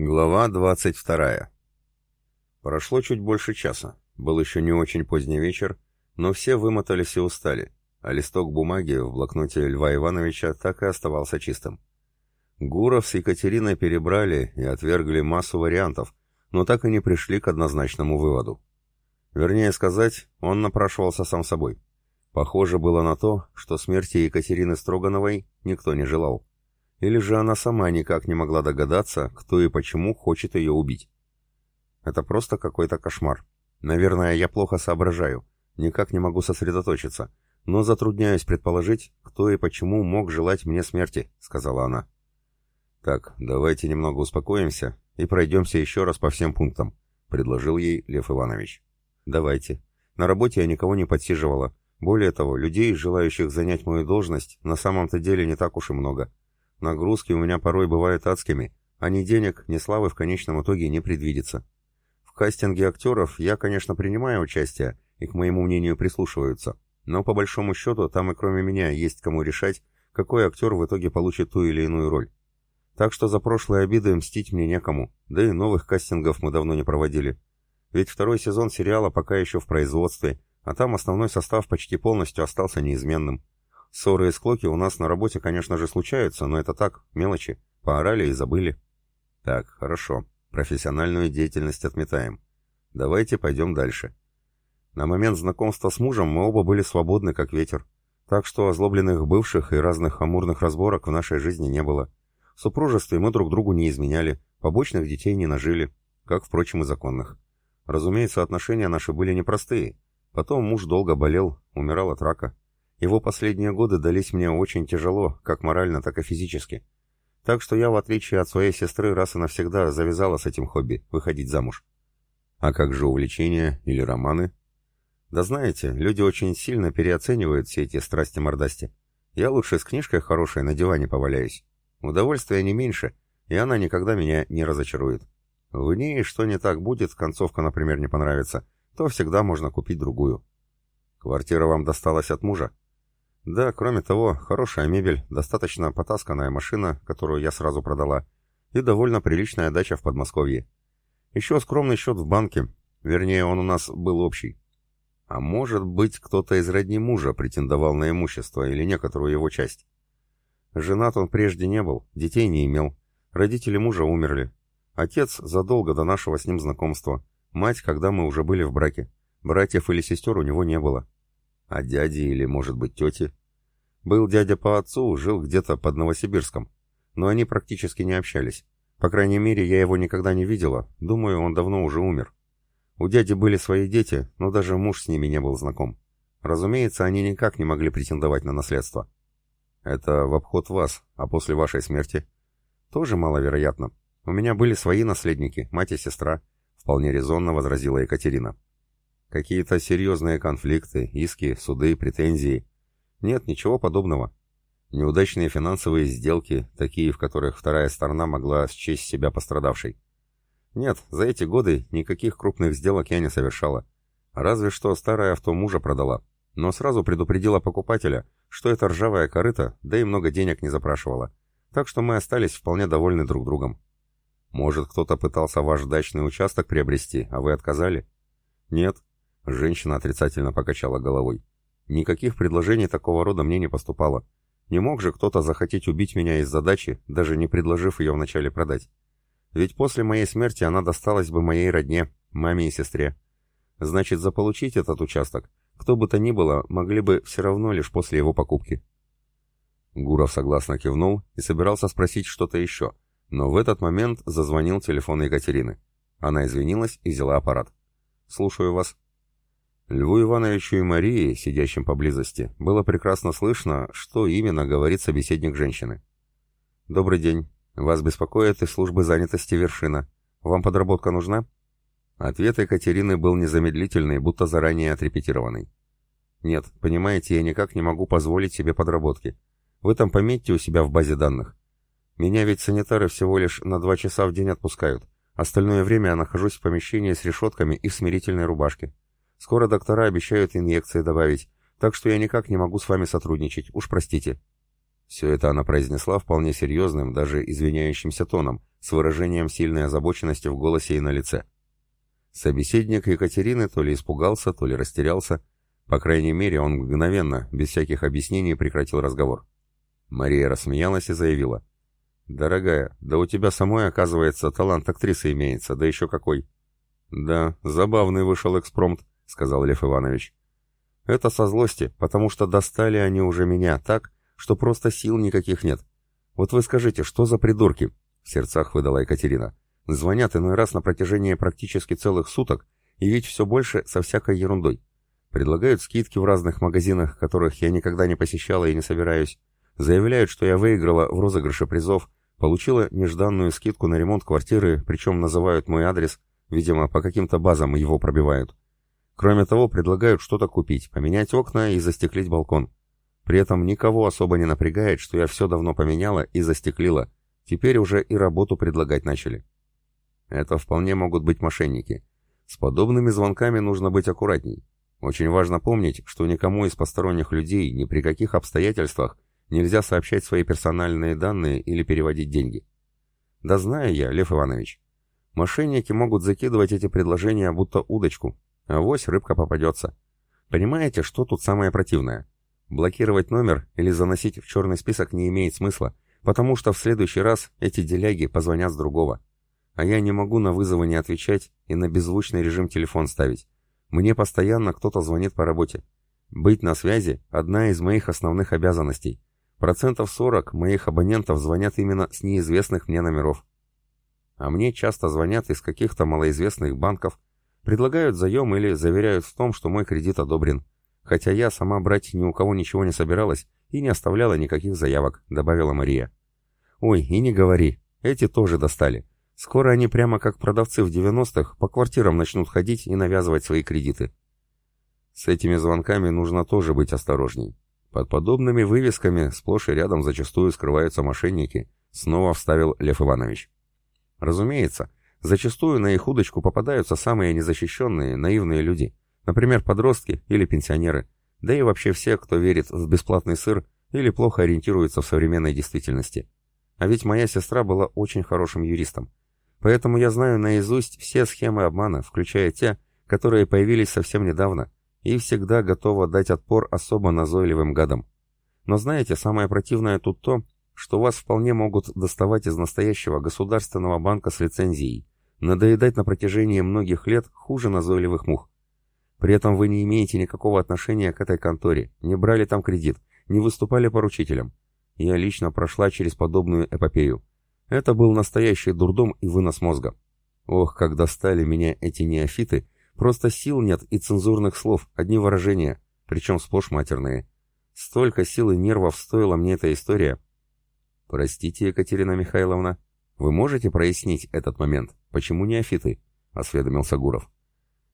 Глава 22. Прошло чуть больше часа. Был еще не очень поздний вечер, но все вымотались и устали, а листок бумаги в блокноте Льва Ивановича так и оставался чистым. Гуров с Екатериной перебрали и отвергли массу вариантов, но так и не пришли к однозначному выводу. Вернее сказать, он напрашивался сам собой. Похоже было на то, что смерти Екатерины Строгановой никто не желал. Или же она сама никак не могла догадаться, кто и почему хочет ее убить. Это просто какой-то кошмар. Наверное, я плохо соображаю, никак не могу сосредоточиться, но затрудняюсь предположить, кто и почему мог желать мне смерти, сказала она. Так, давайте немного успокоимся и пройдемся еще раз по всем пунктам, предложил ей Лев Иванович. Давайте. На работе я никого не подсиживала. Более того, людей, желающих занять мою должность, на самом-то деле не так уж и много. Нагрузки у меня порой бывают адскими, а ни денег, ни славы в конечном итоге не предвидится. В кастинге актеров я, конечно, принимаю участие, и к моему мнению прислушиваются, но по большому счету там и кроме меня есть кому решать, какой актер в итоге получит ту или иную роль. Так что за прошлые обиды мстить мне некому, да и новых кастингов мы давно не проводили. Ведь второй сезон сериала пока еще в производстве, а там основной состав почти полностью остался неизменным. Ссоры и склоки у нас на работе, конечно же, случаются, но это так, мелочи. Поорали и забыли. Так, хорошо. Профессиональную деятельность отметаем. Давайте пойдем дальше. На момент знакомства с мужем мы оба были свободны, как ветер. Так что озлобленных бывших и разных амурных разборок в нашей жизни не было. В супружестве мы друг другу не изменяли, побочных детей не нажили, как, впрочем, и законных. Разумеется, отношения наши были непростые. Потом муж долго болел, умирал от рака. Его последние годы дались мне очень тяжело, как морально, так и физически. Так что я, в отличие от своей сестры, раз и навсегда завязала с этим хобби — выходить замуж. А как же увлечения или романы? Да знаете, люди очень сильно переоценивают все эти страсти-мордасти. Я лучше с книжкой хорошей на диване поваляюсь. Удовольствия не меньше, и она никогда меня не разочарует. В ней что не так будет, концовка, например, не понравится, то всегда можно купить другую. Квартира вам досталась от мужа? Да, кроме того, хорошая мебель, достаточно потасканная машина, которую я сразу продала, и довольно приличная дача в Подмосковье. Еще скромный счет в банке, вернее, он у нас был общий. А может быть, кто-то из родни мужа претендовал на имущество или некоторую его часть. Женат он прежде не был, детей не имел. Родители мужа умерли. Отец задолго до нашего с ним знакомства. Мать, когда мы уже были в браке. Братьев или сестер у него не было. А дяди или, может быть, тети? Был дядя по отцу, жил где-то под Новосибирском. Но они практически не общались. По крайней мере, я его никогда не видела. Думаю, он давно уже умер. У дяди были свои дети, но даже муж с ними не был знаком. Разумеется, они никак не могли претендовать на наследство. Это в обход вас, а после вашей смерти? Тоже маловероятно. У меня были свои наследники, мать и сестра, вполне резонно возразила Екатерина. Какие-то серьезные конфликты, иски, суды, претензии. Нет, ничего подобного. Неудачные финансовые сделки, такие, в которых вторая сторона могла счесть себя пострадавшей. Нет, за эти годы никаких крупных сделок я не совершала. Разве что старое авто мужа продала. Но сразу предупредила покупателя, что это ржавая корыта, да и много денег не запрашивала. Так что мы остались вполне довольны друг другом. Может, кто-то пытался ваш дачный участок приобрести, а вы отказали? Нет, Женщина отрицательно покачала головой. Никаких предложений такого рода мне не поступало. Не мог же кто-то захотеть убить меня из задачи, даже не предложив ее вначале продать. Ведь после моей смерти она досталась бы моей родне, маме и сестре. Значит, заполучить этот участок, кто бы то ни было, могли бы все равно лишь после его покупки. Гуров согласно кивнул и собирался спросить что-то еще, но в этот момент зазвонил телефон Екатерины. Она извинилась и взяла аппарат. «Слушаю вас». Льву Ивановичу и Марии, сидящим поблизости, было прекрасно слышно, что именно говорит собеседник женщины. «Добрый день. Вас беспокоит из службы занятости вершина. Вам подработка нужна?» Ответ Екатерины был незамедлительный, будто заранее отрепетированный. «Нет, понимаете, я никак не могу позволить себе подработки. Вы там пометьте у себя в базе данных. Меня ведь санитары всего лишь на два часа в день отпускают. Остальное время я нахожусь в помещении с решетками и в смирительной рубашке. Скоро доктора обещают инъекции добавить, так что я никак не могу с вами сотрудничать, уж простите». Все это она произнесла вполне серьезным, даже извиняющимся тоном, с выражением сильной озабоченности в голосе и на лице. Собеседник Екатерины то ли испугался, то ли растерялся. По крайней мере, он мгновенно, без всяких объяснений, прекратил разговор. Мария рассмеялась и заявила. «Дорогая, да у тебя самой, оказывается, талант актрисы имеется, да еще какой!» «Да, забавный вышел экспромт», — сказал Лев Иванович. «Это со злости, потому что достали они уже меня так, что просто сил никаких нет. Вот вы скажите, что за придурки?» — в сердцах выдала Екатерина. «Звонят иной раз на протяжении практически целых суток, и ведь все больше со всякой ерундой. Предлагают скидки в разных магазинах, которых я никогда не посещала и не собираюсь. Заявляют, что я выиграла в розыгрыше призов, получила нежданную скидку на ремонт квартиры, причем называют мой адрес, видимо, по каким-то базам его пробивают. Кроме того, предлагают что-то купить, поменять окна и застеклить балкон. При этом никого особо не напрягает, что я все давно поменяла и застеклила. Теперь уже и работу предлагать начали. Это вполне могут быть мошенники. С подобными звонками нужно быть аккуратней. Очень важно помнить, что никому из посторонних людей ни при каких обстоятельствах Нельзя сообщать свои персональные данные или переводить деньги. Да знаю я, Лев Иванович. Мошенники могут закидывать эти предложения будто удочку, а вось рыбка попадется. Понимаете, что тут самое противное? Блокировать номер или заносить в черный список не имеет смысла, потому что в следующий раз эти деляги позвонят с другого. А я не могу на вызовы не отвечать и на беззвучный режим телефон ставить. Мне постоянно кто-то звонит по работе. Быть на связи – одна из моих основных обязанностей, Процентов 40 моих абонентов звонят именно с неизвестных мне номеров. А мне часто звонят из каких-то малоизвестных банков, предлагают заем или заверяют в том, что мой кредит одобрен. Хотя я сама брать ни у кого ничего не собиралась и не оставляла никаких заявок, добавила Мария. Ой, и не говори, эти тоже достали. Скоро они прямо как продавцы в 90-х по квартирам начнут ходить и навязывать свои кредиты. С этими звонками нужно тоже быть осторожней. Под подобными вывесками сплошь и рядом зачастую скрываются мошенники, снова вставил Лев Иванович. Разумеется, зачастую на их удочку попадаются самые незащищенные, наивные люди, например, подростки или пенсионеры, да и вообще все, кто верит в бесплатный сыр или плохо ориентируется в современной действительности. А ведь моя сестра была очень хорошим юристом. Поэтому я знаю наизусть все схемы обмана, включая те, которые появились совсем недавно, и всегда готова дать отпор особо назойливым гадам. Но знаете, самое противное тут то, что вас вполне могут доставать из настоящего государственного банка с лицензией, надоедать на протяжении многих лет хуже назойливых мух. При этом вы не имеете никакого отношения к этой конторе, не брали там кредит, не выступали поручителем. Я лично прошла через подобную эпопею. Это был настоящий дурдом и вынос мозга. Ох, как достали меня эти неофиты, Просто сил нет и цензурных слов, одни выражения, причем сплошь матерные. Столько сил и нервов стоила мне эта история. Простите, Екатерина Михайловна, вы можете прояснить этот момент? Почему неофиты? Осведомился Гуров.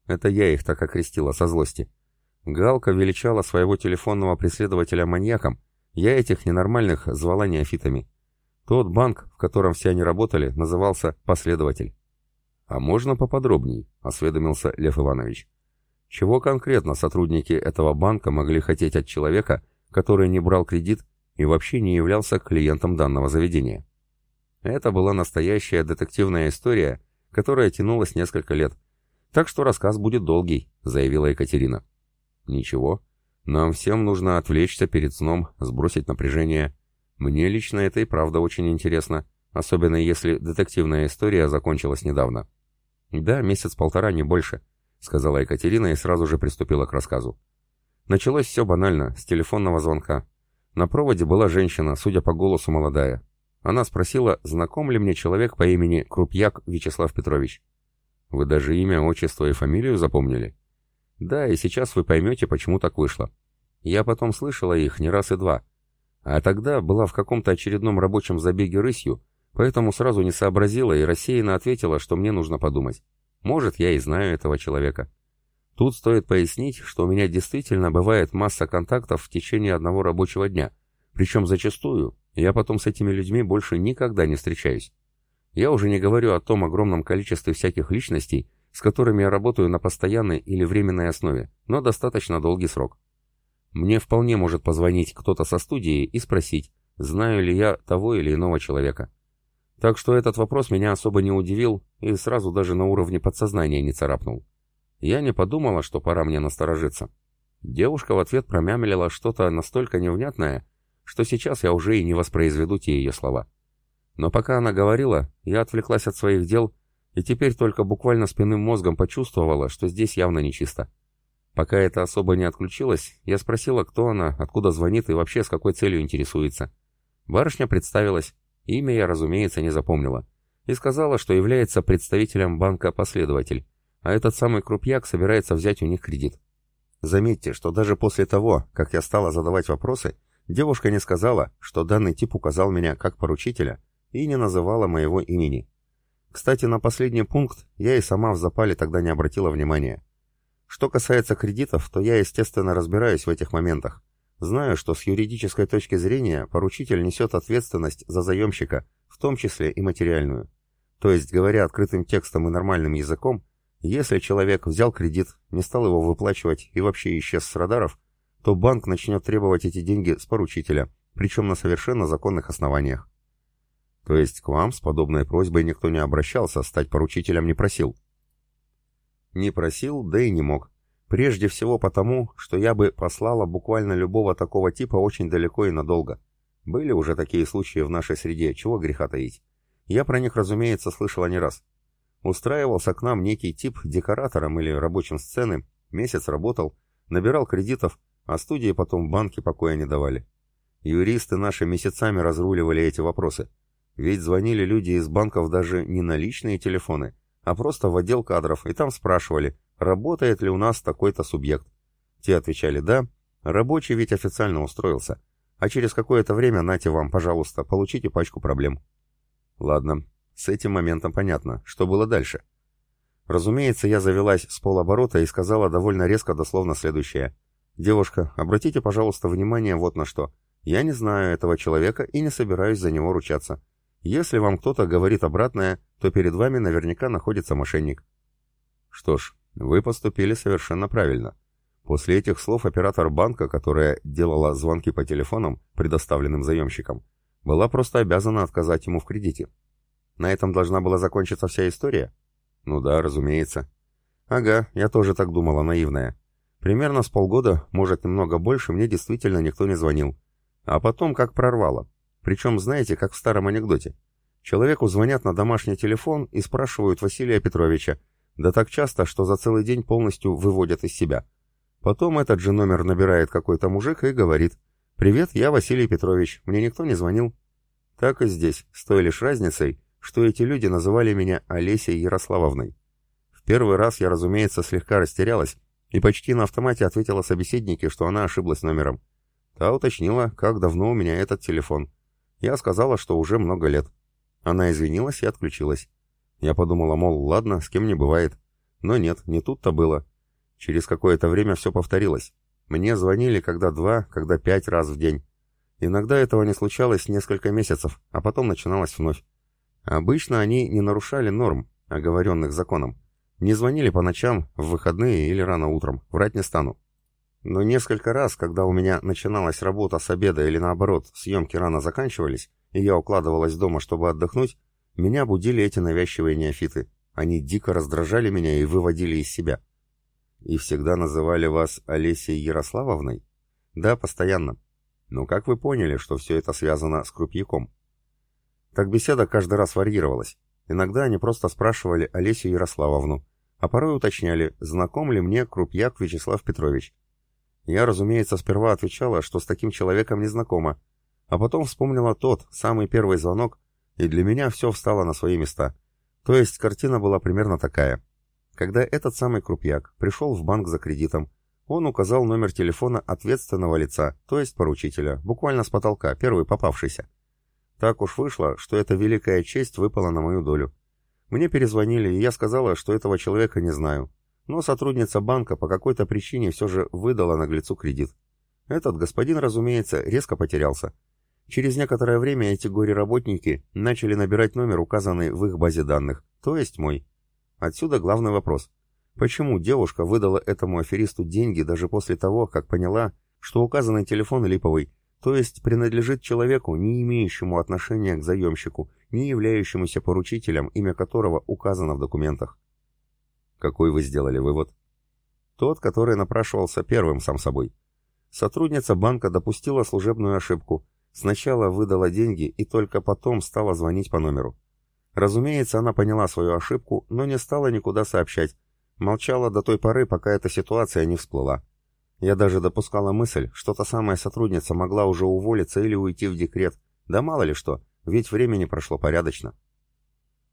Это я их так окрестила со злости. Галка величала своего телефонного преследователя маньяком, я этих ненормальных звала неофитами. Тот банк, в котором все они работали, назывался «Последователь». «А можно поподробней?» — осведомился Лев Иванович. «Чего конкретно сотрудники этого банка могли хотеть от человека, который не брал кредит и вообще не являлся клиентом данного заведения?» Это была настоящая детективная история, которая тянулась несколько лет. «Так что рассказ будет долгий», — заявила Екатерина. «Ничего. Нам всем нужно отвлечься перед сном, сбросить напряжение. Мне лично это и правда очень интересно, особенно если детективная история закончилась недавно». «Да, месяц-полтора, не больше», — сказала Екатерина и сразу же приступила к рассказу. Началось все банально, с телефонного звонка. На проводе была женщина, судя по голосу, молодая. Она спросила, знаком ли мне человек по имени Крупьяк Вячеслав Петрович. «Вы даже имя, отчество и фамилию запомнили?» «Да, и сейчас вы поймете, почему так вышло. Я потом слышала их не раз и два. А тогда была в каком-то очередном рабочем забеге рысью, Поэтому сразу не сообразила и рассеянно ответила, что мне нужно подумать. Может, я и знаю этого человека. Тут стоит пояснить, что у меня действительно бывает масса контактов в течение одного рабочего дня. Причем зачастую я потом с этими людьми больше никогда не встречаюсь. Я уже не говорю о том огромном количестве всяких личностей, с которыми я работаю на постоянной или временной основе, но достаточно долгий срок. Мне вполне может позвонить кто-то со студии и спросить, знаю ли я того или иного человека. Так что этот вопрос меня особо не удивил и сразу даже на уровне подсознания не царапнул. Я не подумала, что пора мне насторожиться. Девушка в ответ промямлила что-то настолько невнятное, что сейчас я уже и не воспроизведу те ее слова. Но пока она говорила, я отвлеклась от своих дел и теперь только буквально спинным мозгом почувствовала, что здесь явно нечисто. Пока это особо не отключилось, я спросила, кто она, откуда звонит и вообще с какой целью интересуется. Барышня представилась, имя я, разумеется, не запомнила, и сказала, что является представителем банка «Последователь», а этот самый крупьяк собирается взять у них кредит. Заметьте, что даже после того, как я стала задавать вопросы, девушка не сказала, что данный тип указал меня как поручителя и не называла моего имени. Кстати, на последний пункт я и сама в запале тогда не обратила внимания. Что касается кредитов, то я, естественно, разбираюсь в этих моментах. Знаю, что с юридической точки зрения поручитель несет ответственность за заемщика, в том числе и материальную. То есть, говоря открытым текстом и нормальным языком, если человек взял кредит, не стал его выплачивать и вообще исчез с радаров, то банк начнет требовать эти деньги с поручителя, причем на совершенно законных основаниях. То есть к вам с подобной просьбой никто не обращался, стать поручителем не просил? Не просил, да и не мог. Прежде всего потому, что я бы послала буквально любого такого типа очень далеко и надолго. Были уже такие случаи в нашей среде, чего греха таить. Я про них, разумеется, слышала не раз. Устраивался к нам некий тип декоратором или рабочим сцены, месяц работал, набирал кредитов, а студии потом в банке покоя не давали. Юристы наши месяцами разруливали эти вопросы. Ведь звонили люди из банков даже не на личные телефоны, а просто в отдел кадров, и там спрашивали, работает ли у нас такой-то субъект. Те отвечали «да», рабочий ведь официально устроился, а через какое-то время нате вам, пожалуйста, получите пачку проблем. Ладно, с этим моментом понятно, что было дальше. Разумеется, я завелась с полоборота и сказала довольно резко дословно следующее. «Девушка, обратите, пожалуйста, внимание вот на что. Я не знаю этого человека и не собираюсь за него ручаться. Если вам кто-то говорит обратное, то перед вами наверняка находится мошенник. Что ж, вы поступили совершенно правильно. После этих слов оператор банка, которая делала звонки по телефонам, предоставленным заемщикам, была просто обязана отказать ему в кредите. На этом должна была закончиться вся история? Ну да, разумеется. Ага, я тоже так думала, наивная. Примерно с полгода, может немного больше, мне действительно никто не звонил. А потом как прорвало. Причем, знаете, как в старом анекдоте. Человеку звонят на домашний телефон и спрашивают Василия Петровича, да так часто, что за целый день полностью выводят из себя. Потом этот же номер набирает какой-то мужик и говорит, «Привет, я Василий Петрович, мне никто не звонил». Так и здесь, с той лишь разницей, что эти люди называли меня Олесей Ярославовной. В первый раз я, разумеется, слегка растерялась и почти на автомате ответила собеседнике, что она ошиблась номером. Та уточнила, как давно у меня этот телефон. Я сказала, что уже много лет. Она извинилась и отключилась. Я подумала, мол, ладно, с кем не бывает. Но нет, не тут-то было. Через какое-то время все повторилось. Мне звонили когда два, когда пять раз в день. Иногда этого не случалось несколько месяцев, а потом начиналось вновь. Обычно они не нарушали норм, оговоренных законом. Не звонили по ночам, в выходные или рано утром, врать не стану. Но несколько раз, когда у меня начиналась работа с обеда или наоборот, съемки рано заканчивались, и я укладывалась дома, чтобы отдохнуть, меня будили эти навязчивые неофиты. Они дико раздражали меня и выводили из себя. И всегда называли вас Олесей Ярославовной? Да, постоянно. Но как вы поняли, что все это связано с крупьяком? Так беседа каждый раз варьировалась. Иногда они просто спрашивали Олесю Ярославовну, а порой уточняли, знаком ли мне крупьяк Вячеслав Петрович. Я, разумеется, сперва отвечала, что с таким человеком не знакома, а потом вспомнила тот, самый первый звонок, и для меня все встало на свои места. То есть картина была примерно такая. Когда этот самый крупьяк пришел в банк за кредитом, он указал номер телефона ответственного лица, то есть поручителя, буквально с потолка, первый попавшийся. Так уж вышло, что эта великая честь выпала на мою долю. Мне перезвонили, и я сказала, что этого человека не знаю, но сотрудница банка по какой-то причине все же выдала наглецу кредит. Этот господин, разумеется, резко потерялся. Через некоторое время эти горе-работники начали набирать номер, указанный в их базе данных, то есть мой. Отсюда главный вопрос. Почему девушка выдала этому аферисту деньги даже после того, как поняла, что указанный телефон липовый, то есть принадлежит человеку, не имеющему отношения к заемщику, не являющемуся поручителем, имя которого указано в документах. Какой вы сделали вывод? Тот, который напрашивался первым сам собой. Сотрудница банка допустила служебную ошибку. Сначала выдала деньги и только потом стала звонить по номеру. Разумеется, она поняла свою ошибку, но не стала никуда сообщать. Молчала до той поры, пока эта ситуация не всплыла. Я даже допускала мысль, что та самая сотрудница могла уже уволиться или уйти в декрет. Да мало ли что, ведь времени прошло порядочно.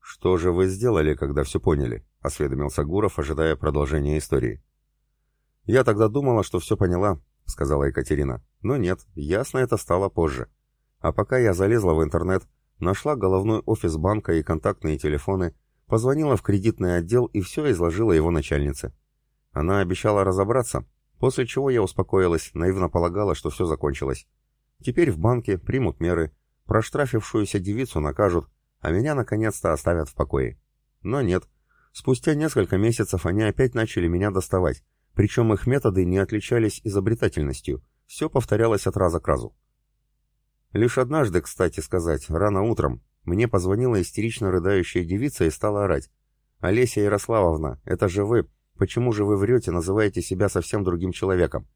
«Что же вы сделали, когда все поняли?» — осведомился Гуров, ожидая продолжения истории. «Я тогда думала, что все поняла», — сказала Екатерина. «Но нет, ясно это стало позже. А пока я залезла в интернет, нашла головной офис банка и контактные телефоны, позвонила в кредитный отдел и все изложила его начальнице. Она обещала разобраться, После чего я успокоилась, наивно полагала, что все закончилось. Теперь в банке примут меры, проштрафившуюся девицу накажут, а меня наконец-то оставят в покое. Но нет. Спустя несколько месяцев они опять начали меня доставать, причем их методы не отличались изобретательностью, все повторялось от раза к разу. Лишь однажды, кстати сказать, рано утром, мне позвонила истерично рыдающая девица и стала орать. «Олеся Ярославовна, это же вы, Почему же вы врете, называете себя совсем другим человеком?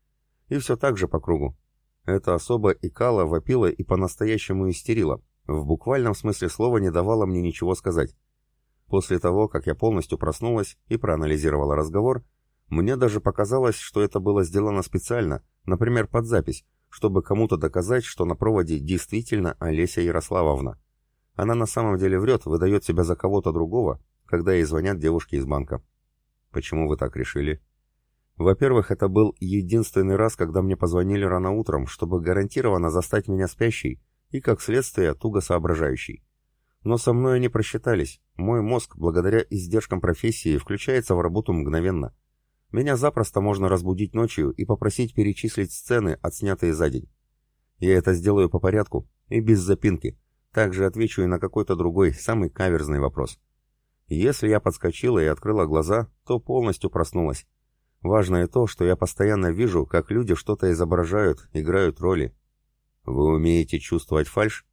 И все так же по кругу. Эта особа икала, вопила и по-настоящему истерила. В буквальном смысле слова не давала мне ничего сказать. После того, как я полностью проснулась и проанализировала разговор, мне даже показалось, что это было сделано специально, например, под запись, чтобы кому-то доказать, что на проводе действительно Олеся Ярославовна. Она на самом деле врет, выдает себя за кого-то другого, когда ей звонят девушки из банка. Почему вы так решили? Во-первых, это был единственный раз, когда мне позвонили рано утром, чтобы гарантированно застать меня спящей и, как следствие, туго соображающей. Но со мной они просчитались. Мой мозг, благодаря издержкам профессии, включается в работу мгновенно. Меня запросто можно разбудить ночью и попросить перечислить сцены, отснятые за день. Я это сделаю по порядку и без запинки. Также отвечу и на какой-то другой, самый каверзный вопрос. Если я подскочила и открыла глаза, то полностью проснулась. Важно и то, что я постоянно вижу, как люди что-то изображают, играют роли. Вы умеете чувствовать фальшь?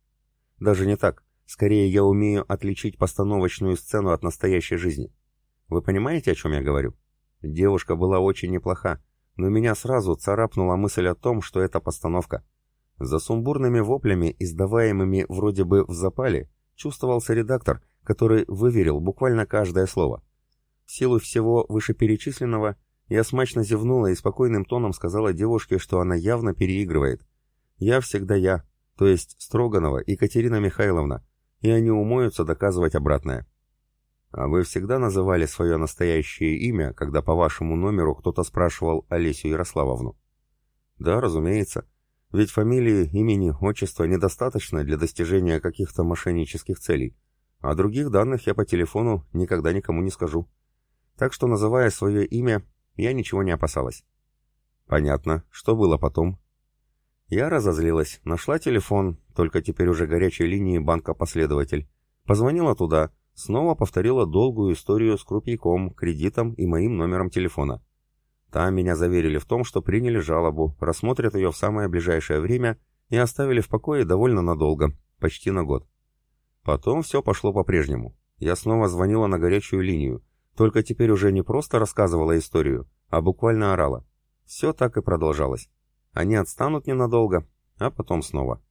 Даже не так. Скорее, я умею отличить постановочную сцену от настоящей жизни. Вы понимаете, о чем я говорю? Девушка была очень неплоха, но меня сразу царапнула мысль о том, что это постановка. За сумбурными воплями, издаваемыми вроде бы в запале, чувствовался редактор, который выверил буквально каждое слово. В силу всего вышеперечисленного, я смачно зевнула и спокойным тоном сказала девушке, что она явно переигрывает. «Я всегда я, то есть Строганова Екатерина Михайловна, и они умоются доказывать обратное». «А вы всегда называли свое настоящее имя, когда по вашему номеру кто-то спрашивал Олесю Ярославовну?» «Да, разумеется. Ведь фамилии, имени, отчества недостаточно для достижения каких-то мошеннических целей. А других данных я по телефону никогда никому не скажу. Так что, называя свое имя, я ничего не опасалась. Понятно. Что было потом? Я разозлилась, нашла телефон, только теперь уже горячей линии банка «Последователь». Позвонила туда, снова повторила долгую историю с крупьяком, кредитом и моим номером телефона. Там меня заверили в том, что приняли жалобу, рассмотрят ее в самое ближайшее время и оставили в покое довольно надолго, почти на год. Потом все пошло по-прежнему. Я снова звонила на горячую линию, только теперь уже не просто рассказывала историю, а буквально орала. Все так и продолжалось. Они отстанут ненадолго, а потом снова.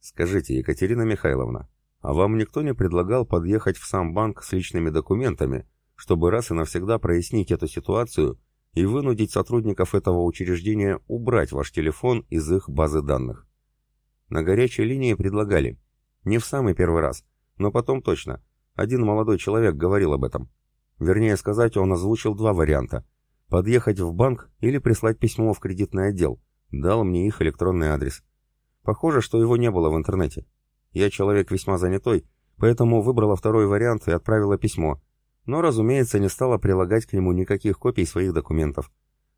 Скажите, Екатерина Михайловна, а вам никто не предлагал подъехать в сам банк с личными документами, чтобы раз и навсегда прояснить эту ситуацию и вынудить сотрудников этого учреждения убрать ваш телефон из их базы данных? На горячей линии предлагали – не в самый первый раз, но потом точно. Один молодой человек говорил об этом. Вернее сказать, он озвучил два варианта. Подъехать в банк или прислать письмо в кредитный отдел. Дал мне их электронный адрес. Похоже, что его не было в интернете. Я человек весьма занятой, поэтому выбрала второй вариант и отправила письмо. Но, разумеется, не стала прилагать к нему никаких копий своих документов.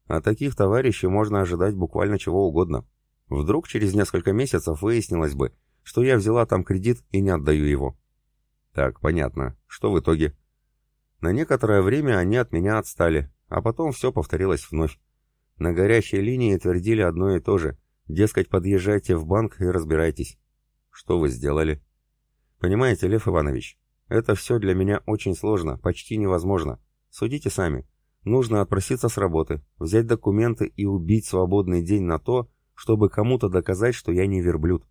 А таких товарищей можно ожидать буквально чего угодно. Вдруг через несколько месяцев выяснилось бы, что я взяла там кредит и не отдаю его. Так, понятно. Что в итоге? На некоторое время они от меня отстали, а потом все повторилось вновь. На горячей линии твердили одно и то же. Дескать, подъезжайте в банк и разбирайтесь. Что вы сделали? Понимаете, Лев Иванович, это все для меня очень сложно, почти невозможно. Судите сами. Нужно отпроситься с работы, взять документы и убить свободный день на то, чтобы кому-то доказать, что я не верблюд.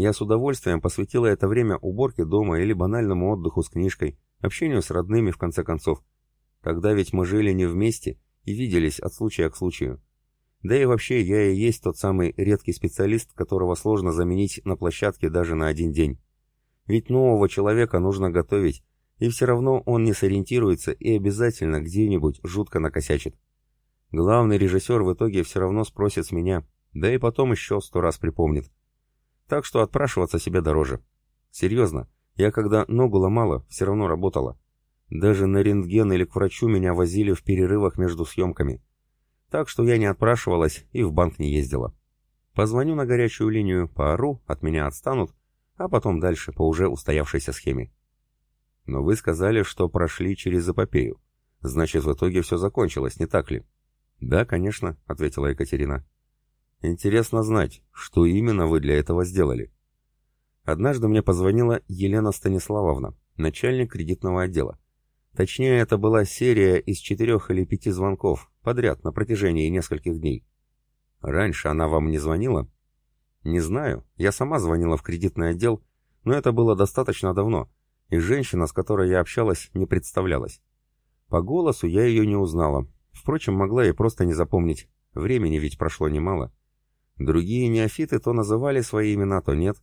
Я с удовольствием посвятила это время уборке дома или банальному отдыху с книжкой, общению с родными, в конце концов. Тогда ведь мы жили не вместе и виделись от случая к случаю. Да и вообще, я и есть тот самый редкий специалист, которого сложно заменить на площадке даже на один день. Ведь нового человека нужно готовить, и все равно он не сориентируется и обязательно где-нибудь жутко накосячит. Главный режиссер в итоге все равно спросит с меня, да и потом еще сто раз припомнит. Так что отпрашиваться себе дороже. Серьезно, я когда ногу ломала, все равно работала. Даже на рентген или к врачу меня возили в перерывах между съемками. Так что я не отпрашивалась и в банк не ездила. Позвоню на горячую линию, поору, от меня отстанут, а потом дальше по уже устоявшейся схеме. Но вы сказали, что прошли через эпопею. Значит, в итоге все закончилось, не так ли? Да, конечно, ответила Екатерина. Интересно знать, что именно вы для этого сделали. Однажды мне позвонила Елена Станиславовна, начальник кредитного отдела. Точнее, это была серия из четырех или пяти звонков, подряд, на протяжении нескольких дней. Раньше она вам не звонила? Не знаю, я сама звонила в кредитный отдел, но это было достаточно давно, и женщина, с которой я общалась, не представлялась. По голосу я ее не узнала. Впрочем, могла и просто не запомнить. Времени ведь прошло немало. Другие неофиты то называли свои имена, то нет.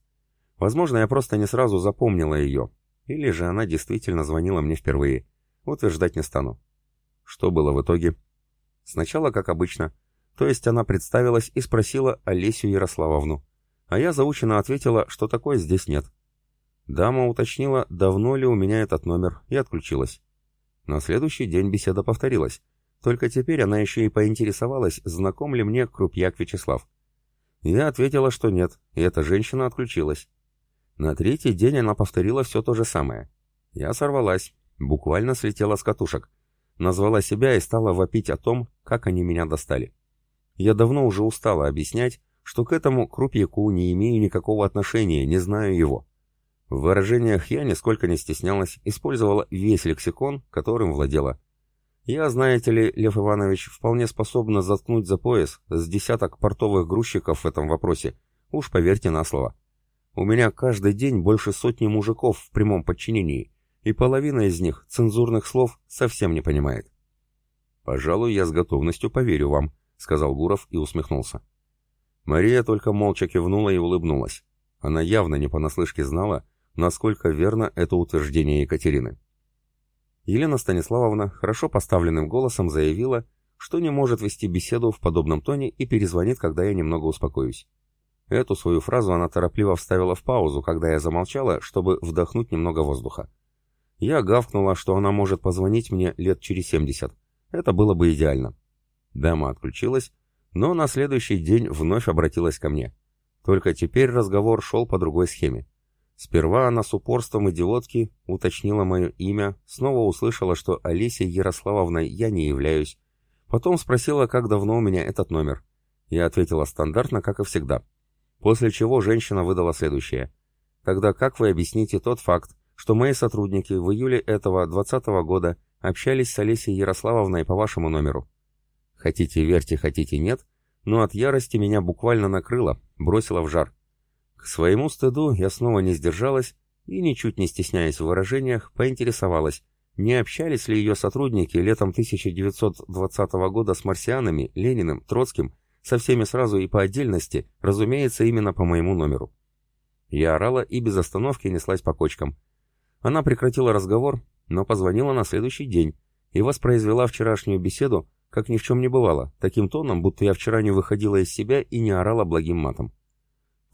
Возможно, я просто не сразу запомнила ее. Или же она действительно звонила мне впервые. Утверждать не стану. Что было в итоге? Сначала, как обычно. То есть она представилась и спросила Олесю Ярославовну. А я заученно ответила, что такое здесь нет. Дама уточнила, давно ли у меня этот номер, и отключилась. На следующий день беседа повторилась. Только теперь она еще и поинтересовалась, знаком ли мне Крупьяк Вячеслав. Я ответила, что нет, и эта женщина отключилась. На третий день она повторила все то же самое. Я сорвалась, буквально слетела с катушек. Назвала себя и стала вопить о том, как они меня достали. Я давно уже устала объяснять, что к этому крупьяку не имею никакого отношения, не знаю его. В выражениях я нисколько не стеснялась, использовала весь лексикон, которым владела. Я, знаете ли, Лев Иванович, вполне способна заткнуть за пояс с десяток портовых грузчиков в этом вопросе, уж поверьте на слово. У меня каждый день больше сотни мужиков в прямом подчинении, и половина из них цензурных слов совсем не понимает. «Пожалуй, я с готовностью поверю вам», — сказал Гуров и усмехнулся. Мария только молча кивнула и улыбнулась. Она явно не понаслышке знала, насколько верно это утверждение Екатерины. Елена Станиславовна хорошо поставленным голосом заявила, что не может вести беседу в подобном тоне и перезвонит, когда я немного успокоюсь. Эту свою фразу она торопливо вставила в паузу, когда я замолчала, чтобы вдохнуть немного воздуха. Я гавкнула, что она может позвонить мне лет через 70. Это было бы идеально. Дама отключилась, но на следующий день вновь обратилась ко мне. Только теперь разговор шел по другой схеме. Сперва она с упорством идиотки уточнила мое имя, снова услышала, что Олесей Ярославовной я не являюсь. Потом спросила, как давно у меня этот номер. Я ответила стандартно, как и всегда. После чего женщина выдала следующее. Тогда как вы объясните тот факт, что мои сотрудники в июле этого 20 года общались с Олесей Ярославовной по вашему номеру? Хотите верьте, хотите нет, но от ярости меня буквально накрыло, бросило в жар. К своему стыду я снова не сдержалась и, ничуть не стесняясь в выражениях, поинтересовалась, не общались ли ее сотрудники летом 1920 года с марсианами, Лениным, Троцким, со всеми сразу и по отдельности, разумеется, именно по моему номеру. Я орала и без остановки неслась по кочкам. Она прекратила разговор, но позвонила на следующий день и воспроизвела вчерашнюю беседу, как ни в чем не бывало, таким тоном, будто я вчера не выходила из себя и не орала благим матом.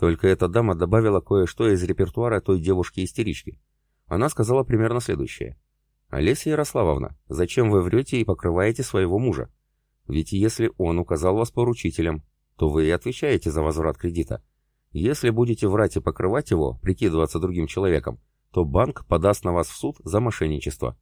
Только эта дама добавила кое-что из репертуара той девушки-истерички. Она сказала примерно следующее. «Олеся Ярославовна, зачем вы врете и покрываете своего мужа? Ведь если он указал вас поручителем, то вы и отвечаете за возврат кредита. Если будете врать и покрывать его, прикидываться другим человеком, то банк подаст на вас в суд за мошенничество».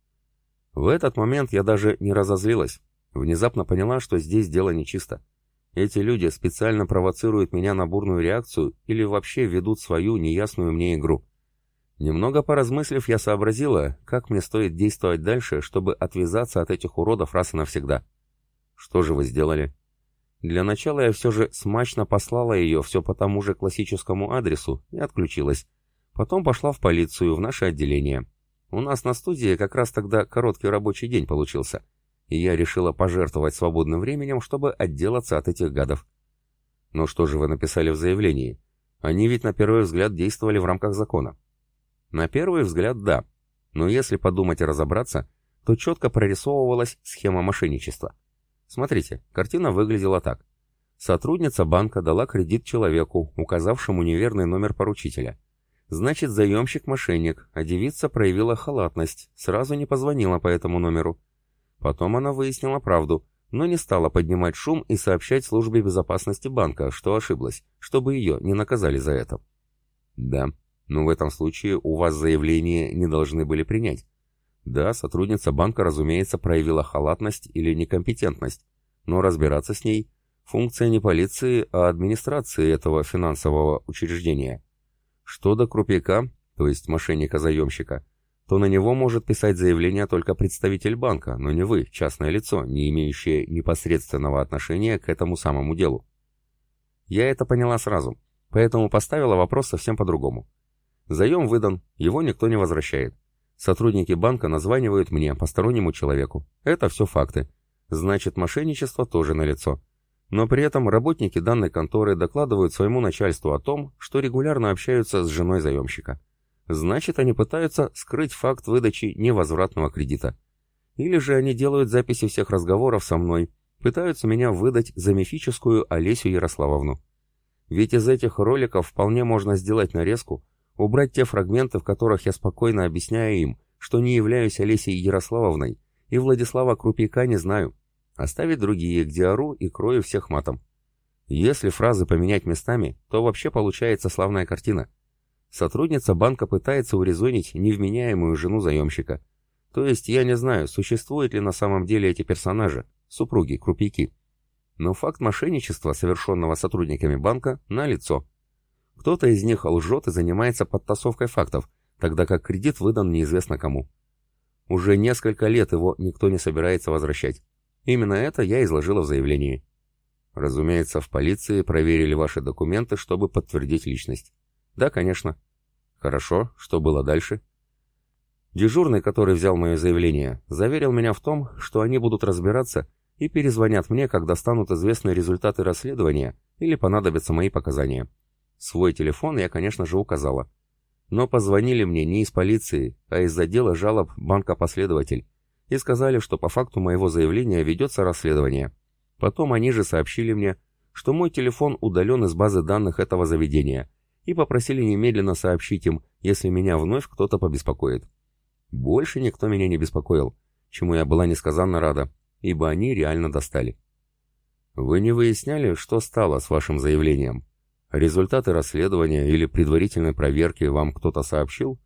В этот момент я даже не разозлилась. Внезапно поняла, что здесь дело нечисто. Эти люди специально провоцируют меня на бурную реакцию или вообще ведут свою неясную мне игру. Немного поразмыслив, я сообразила, как мне стоит действовать дальше, чтобы отвязаться от этих уродов раз и навсегда. Что же вы сделали? Для начала я все же смачно послала ее все по тому же классическому адресу и отключилась. Потом пошла в полицию, в наше отделение. У нас на студии как раз тогда короткий рабочий день получился и я решила пожертвовать свободным временем, чтобы отделаться от этих гадов. Но что же вы написали в заявлении? Они ведь на первый взгляд действовали в рамках закона. На первый взгляд, да. Но если подумать и разобраться, то четко прорисовывалась схема мошенничества. Смотрите, картина выглядела так. Сотрудница банка дала кредит человеку, указавшему неверный номер поручителя. Значит, заемщик мошенник, а девица проявила халатность, сразу не позвонила по этому номеру. Потом она выяснила правду, но не стала поднимать шум и сообщать службе безопасности банка, что ошиблась, чтобы ее не наказали за это. Да, но в этом случае у вас заявление не должны были принять. Да, сотрудница банка, разумеется, проявила халатность или некомпетентность, но разбираться с ней – функция не полиции, а администрации этого финансового учреждения. Что до крупяка, то есть мошенника-заемщика, то на него может писать заявление только представитель банка, но не вы, частное лицо, не имеющее непосредственного отношения к этому самому делу. Я это поняла сразу, поэтому поставила вопрос совсем по-другому. Заем выдан, его никто не возвращает. Сотрудники банка названивают мне, постороннему человеку. Это все факты. Значит, мошенничество тоже налицо. Но при этом работники данной конторы докладывают своему начальству о том, что регулярно общаются с женой заемщика. Значит, они пытаются скрыть факт выдачи невозвратного кредита. Или же они делают записи всех разговоров со мной, пытаются меня выдать за мифическую Олесю Ярославовну. Ведь из этих роликов вполне можно сделать нарезку, убрать те фрагменты, в которых я спокойно объясняю им, что не являюсь Олесей Ярославовной, и Владислава Крупика не знаю. Оставить другие, где ору и крою всех матом. Если фразы поменять местами, то вообще получается славная картина – Сотрудница банка пытается урезонить невменяемую жену заемщика. То есть я не знаю, существуют ли на самом деле эти персонажи, супруги, крупьяки. Но факт мошенничества, совершенного сотрудниками банка, налицо. Кто-то из них лжет и занимается подтасовкой фактов, тогда как кредит выдан неизвестно кому. Уже несколько лет его никто не собирается возвращать. Именно это я изложила в заявлении. Разумеется, в полиции проверили ваши документы, чтобы подтвердить личность. Да, конечно. Хорошо, что было дальше? Дежурный, который взял мое заявление, заверил меня в том, что они будут разбираться и перезвонят мне, когда станут известны результаты расследования или понадобятся мои показания. Свой телефон я, конечно же, указала. Но позвонили мне не из полиции, а из отдела жалоб банка «Последователь» и сказали, что по факту моего заявления ведется расследование. Потом они же сообщили мне, что мой телефон удален из базы данных этого заведения – и попросили немедленно сообщить им, если меня вновь кто-то побеспокоит. Больше никто меня не беспокоил, чему я была несказанно рада, ибо они реально достали. Вы не выясняли, что стало с вашим заявлением? Результаты расследования или предварительной проверки вам кто-то сообщил?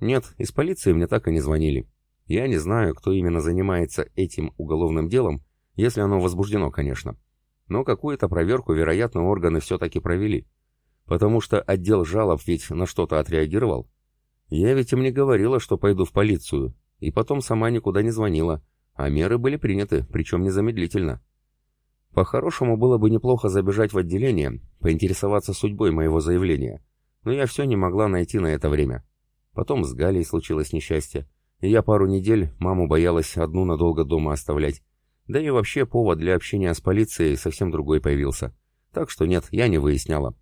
Нет, из полиции мне так и не звонили. Я не знаю, кто именно занимается этим уголовным делом, если оно возбуждено, конечно. Но какую-то проверку, вероятно, органы все-таки провели. Потому что отдел жалоб ведь на что-то отреагировал. Я ведь им не говорила, что пойду в полицию, и потом сама никуда не звонила, а меры были приняты, причем незамедлительно. По-хорошему было бы неплохо забежать в отделение, поинтересоваться судьбой моего заявления, но я все не могла найти на это время. Потом с Галей случилось несчастье, и я пару недель маму боялась одну надолго дома оставлять. Да и вообще повод для общения с полицией совсем другой появился. Так что нет, я не выясняла.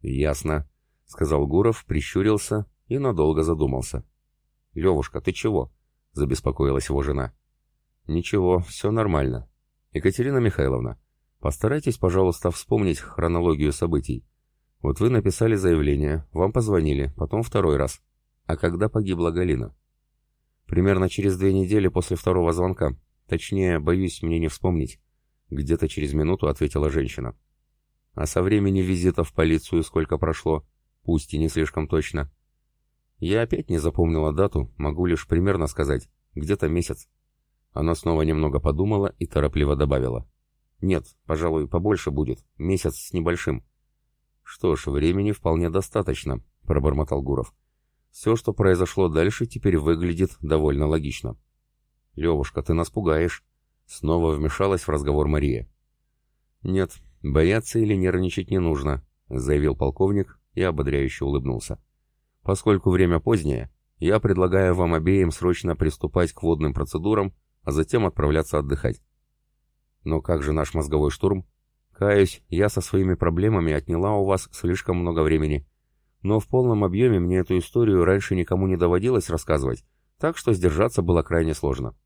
«Ясно», — сказал Гуров, прищурился и надолго задумался. «Левушка, ты чего?» — забеспокоилась его жена. «Ничего, все нормально. Екатерина Михайловна, постарайтесь, пожалуйста, вспомнить хронологию событий. Вот вы написали заявление, вам позвонили, потом второй раз. А когда погибла Галина?» «Примерно через две недели после второго звонка. Точнее, боюсь мне не вспомнить». Где-то через минуту ответила женщина. А со времени визита в полицию сколько прошло, пусть и не слишком точно. Я опять не запомнила дату, могу лишь примерно сказать, где-то месяц. Она снова немного подумала и торопливо добавила. Нет, пожалуй, побольше будет, месяц с небольшим. Что ж, времени вполне достаточно, пробормотал Гуров. Все, что произошло дальше, теперь выглядит довольно логично. Левушка, ты нас пугаешь. Снова вмешалась в разговор Мария. Нет, бояться или нервничать не нужно, заявил полковник и ободряюще улыбнулся. Поскольку время позднее, я предлагаю вам обеим срочно приступать к водным процедурам, а затем отправляться отдыхать. Но как же наш мозговой штурм? Каюсь, я со своими проблемами отняла у вас слишком много времени. Но в полном объеме мне эту историю раньше никому не доводилось рассказывать, так что сдержаться было крайне сложно.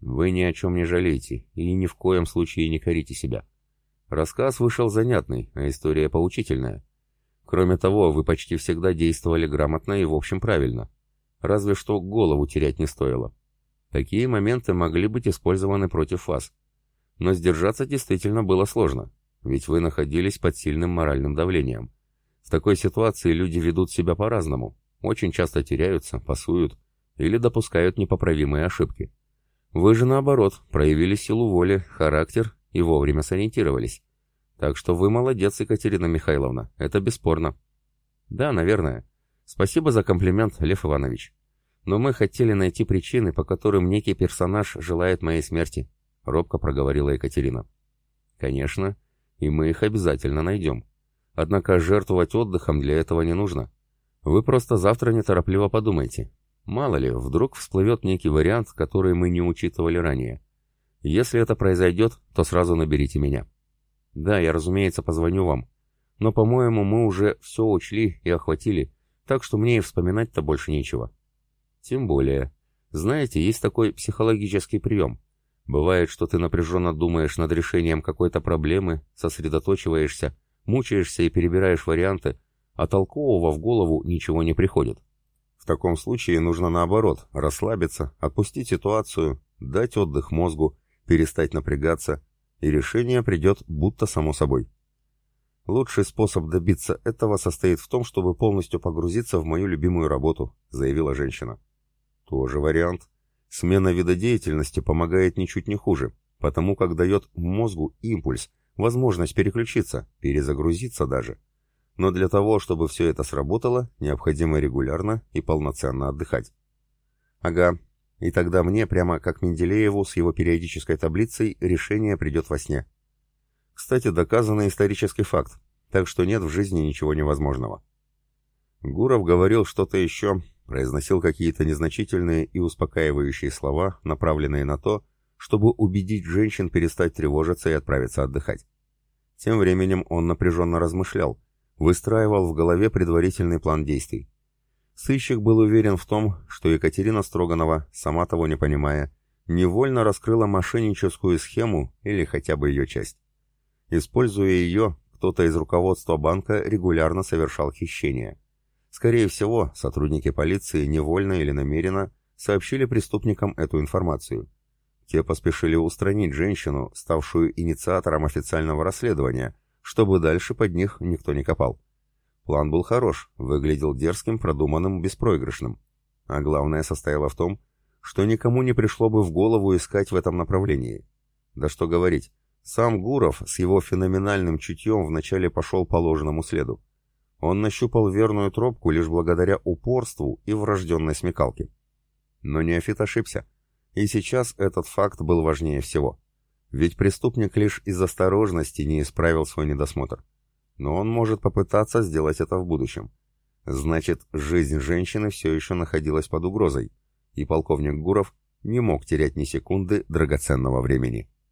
Вы ни о чем не жалеете и ни в коем случае не корите себя. Рассказ вышел занятный, а история поучительная. Кроме того, вы почти всегда действовали грамотно и в общем правильно. Разве что голову терять не стоило. Такие моменты могли быть использованы против вас. Но сдержаться действительно было сложно, ведь вы находились под сильным моральным давлением. В такой ситуации люди ведут себя по-разному, очень часто теряются, пасуют или допускают непоправимые ошибки. Вы же наоборот, проявили силу воли, характер и вовремя сориентировались. Так что вы молодец, Екатерина Михайловна, это бесспорно. Да, наверное. Спасибо за комплимент, Лев Иванович. Но мы хотели найти причины, по которым некий персонаж желает моей смерти. — робко проговорила Екатерина. «Конечно, и мы их обязательно найдем. Однако жертвовать отдыхом для этого не нужно. Вы просто завтра неторопливо подумайте. Мало ли, вдруг всплывет некий вариант, который мы не учитывали ранее. Если это произойдет, то сразу наберите меня. Да, я, разумеется, позвоню вам. Но, по-моему, мы уже все учли и охватили, так что мне и вспоминать-то больше нечего. Тем более, знаете, есть такой психологический прием — Бывает, что ты напряженно думаешь над решением какой-то проблемы, сосредоточиваешься, мучаешься и перебираешь варианты, а толкового в голову ничего не приходит. В таком случае нужно наоборот, расслабиться, отпустить ситуацию, дать отдых мозгу, перестать напрягаться, и решение придет будто само собой. Лучший способ добиться этого состоит в том, чтобы полностью погрузиться в мою любимую работу, заявила женщина. Тоже вариант, Смена вида деятельности помогает ничуть не хуже, потому как дает мозгу импульс, возможность переключиться, перезагрузиться даже. Но для того, чтобы все это сработало, необходимо регулярно и полноценно отдыхать. Ага, и тогда мне, прямо как Менделееву с его периодической таблицей, решение придет во сне. Кстати, доказанный исторический факт, так что нет в жизни ничего невозможного. Гуров говорил что-то еще, произносил какие-то незначительные и успокаивающие слова, направленные на то, чтобы убедить женщин перестать тревожиться и отправиться отдыхать. Тем временем он напряженно размышлял, выстраивал в голове предварительный план действий. Сыщик был уверен в том, что Екатерина Строганова, сама того не понимая, невольно раскрыла мошенническую схему или хотя бы ее часть. Используя ее, кто-то из руководства банка регулярно совершал хищения. Скорее всего, сотрудники полиции невольно или намеренно сообщили преступникам эту информацию. Те поспешили устранить женщину, ставшую инициатором официального расследования, чтобы дальше под них никто не копал. План был хорош, выглядел дерзким, продуманным, беспроигрышным. А главное состояло в том, что никому не пришло бы в голову искать в этом направлении. Да что говорить, сам Гуров с его феноменальным чутьем вначале пошел по ложному следу. Он нащупал верную тропку лишь благодаря упорству и врожденной смекалке. Но неофит ошибся, и сейчас этот факт был важнее всего. Ведь преступник лишь из осторожности не исправил свой недосмотр. Но он может попытаться сделать это в будущем. Значит, жизнь женщины все еще находилась под угрозой, и полковник Гуров не мог терять ни секунды драгоценного времени.